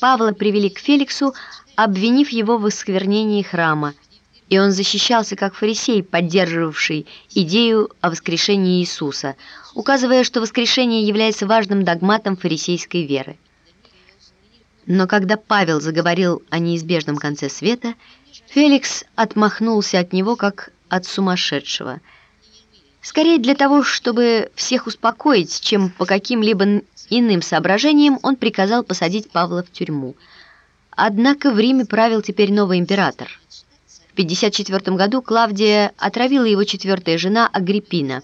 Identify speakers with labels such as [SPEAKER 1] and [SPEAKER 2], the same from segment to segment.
[SPEAKER 1] Павла привели к Феликсу, обвинив его в осквернении храма, и он защищался как фарисей, поддерживавший идею о воскрешении Иисуса, указывая, что воскрешение является важным догматом фарисейской веры. Но когда Павел заговорил о неизбежном конце света, Феликс отмахнулся от него, как от сумасшедшего. Скорее для того, чтобы всех успокоить, чем по каким-либо иным соображениям, он приказал посадить Павла в тюрьму. Однако в Риме правил теперь новый император. В 54 году Клавдия отравила его четвертая жена Агриппина,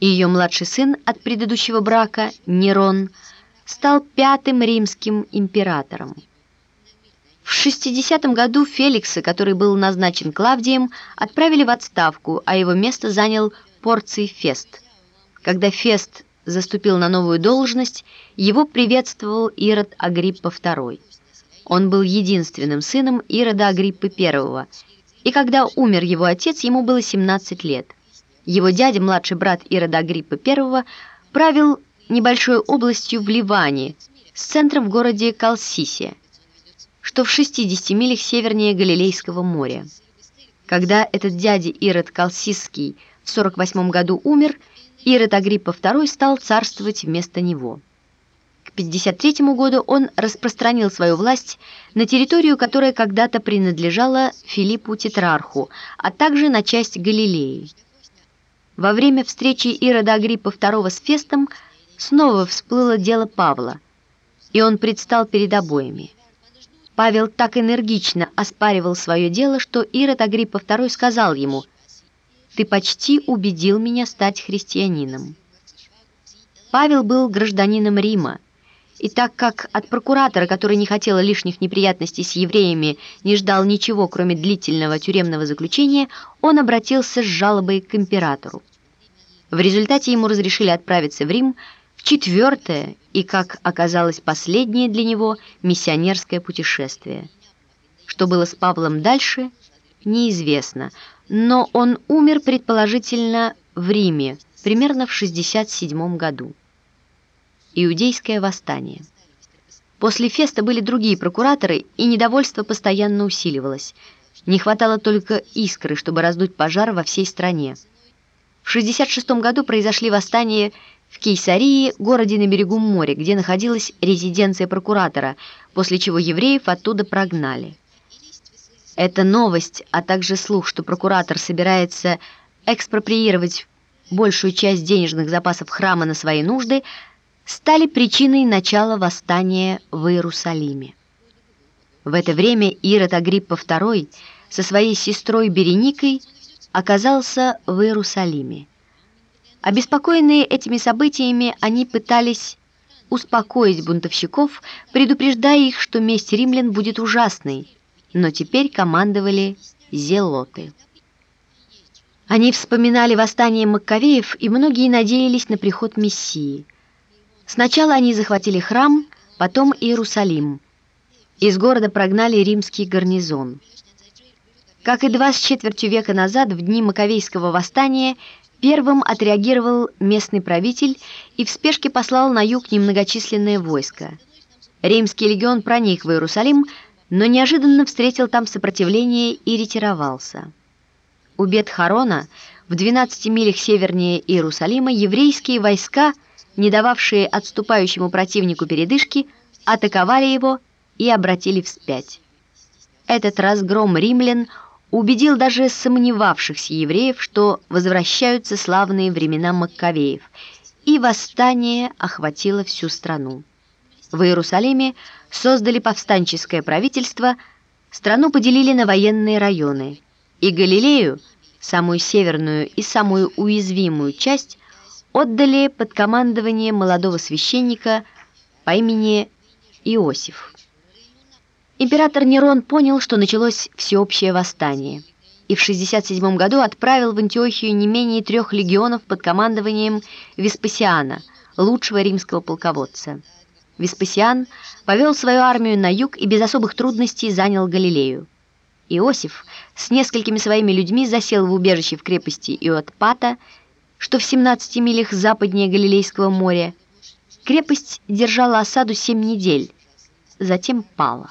[SPEAKER 1] и ее младший сын от предыдущего брака, Нерон, стал пятым римским императором. В 60 году Феликса, который был назначен Клавдием, отправили в отставку, а его место занял Порций Фест. Когда Фест заступил на новую должность, его приветствовал Ирод Агриппа II. Он был единственным сыном Ирода Агриппы I, и когда умер его отец, ему было 17 лет. Его дядя, младший брат Ирода Агриппы I, правил небольшой областью в Ливане с центром в городе Калсисе, что в 60 милях севернее Галилейского моря. Когда этот дядя Ирод Калсисский в 48 году умер, Ирод Агриппа II стал царствовать вместо него. К 53 году он распространил свою власть на территорию, которая когда-то принадлежала Филиппу Тетрарху, а также на часть Галилеи. Во время встречи Ирода Агриппа II с Фестом снова всплыло дело Павла, и он предстал перед обоими. Павел так энергично оспаривал свое дело, что Ирод Агриппа II сказал ему – ты почти убедил меня стать христианином. Павел был гражданином Рима, и так как от прокуратора, который не хотел лишних неприятностей с евреями, не ждал ничего, кроме длительного тюремного заключения, он обратился с жалобой к императору. В результате ему разрешили отправиться в Рим в четвертое и, как оказалось, последнее для него миссионерское путешествие. Что было с Павлом дальше, неизвестно, но он умер, предположительно, в Риме, примерно в 67 году. Иудейское восстание. После феста были другие прокураторы, и недовольство постоянно усиливалось. Не хватало только искры, чтобы раздуть пожар во всей стране. В 66 году произошли восстания в Кейсарии, городе на берегу моря, где находилась резиденция прокуратора, после чего евреев оттуда прогнали. Эта новость, а также слух, что прокуратор собирается экспроприировать большую часть денежных запасов храма на свои нужды, стали причиной начала восстания в Иерусалиме. В это время Ирод Агриппа II со своей сестрой Береникой оказался в Иерусалиме. Обеспокоенные этими событиями, они пытались успокоить бунтовщиков, предупреждая их, что месть римлян будет ужасной, но теперь командовали зелоты. Они вспоминали восстание Маккавеев, и многие надеялись на приход Мессии. Сначала они захватили храм, потом Иерусалим. Из города прогнали римский гарнизон. Как и два с четвертью века назад, в дни Маковейского восстания, первым отреагировал местный правитель и в спешке послал на юг немногочисленное войско. Римский легион проник в Иерусалим, но неожиданно встретил там сопротивление и ретировался. У Бет-Харона, в 12 милях севернее Иерусалима, еврейские войска, не дававшие отступающему противнику передышки, атаковали его и обратили вспять. Этот разгром римлян убедил даже сомневавшихся евреев, что возвращаются славные времена Маккавеев, и восстание охватило всю страну. В Иерусалиме создали повстанческое правительство, страну поделили на военные районы, и Галилею, самую северную и самую уязвимую часть, отдали под командование молодого священника по имени Иосиф. Император Нерон понял, что началось всеобщее восстание, и в 67 году отправил в Антиохию не менее трех легионов под командованием Веспасиана, лучшего римского полководца. Веспасиан повел свою армию на юг и без особых трудностей занял Галилею. Иосиф с несколькими своими людьми засел в убежище в крепости Иотпата, что в 17 милях западнее Галилейского моря. Крепость держала осаду 7 недель, затем пала.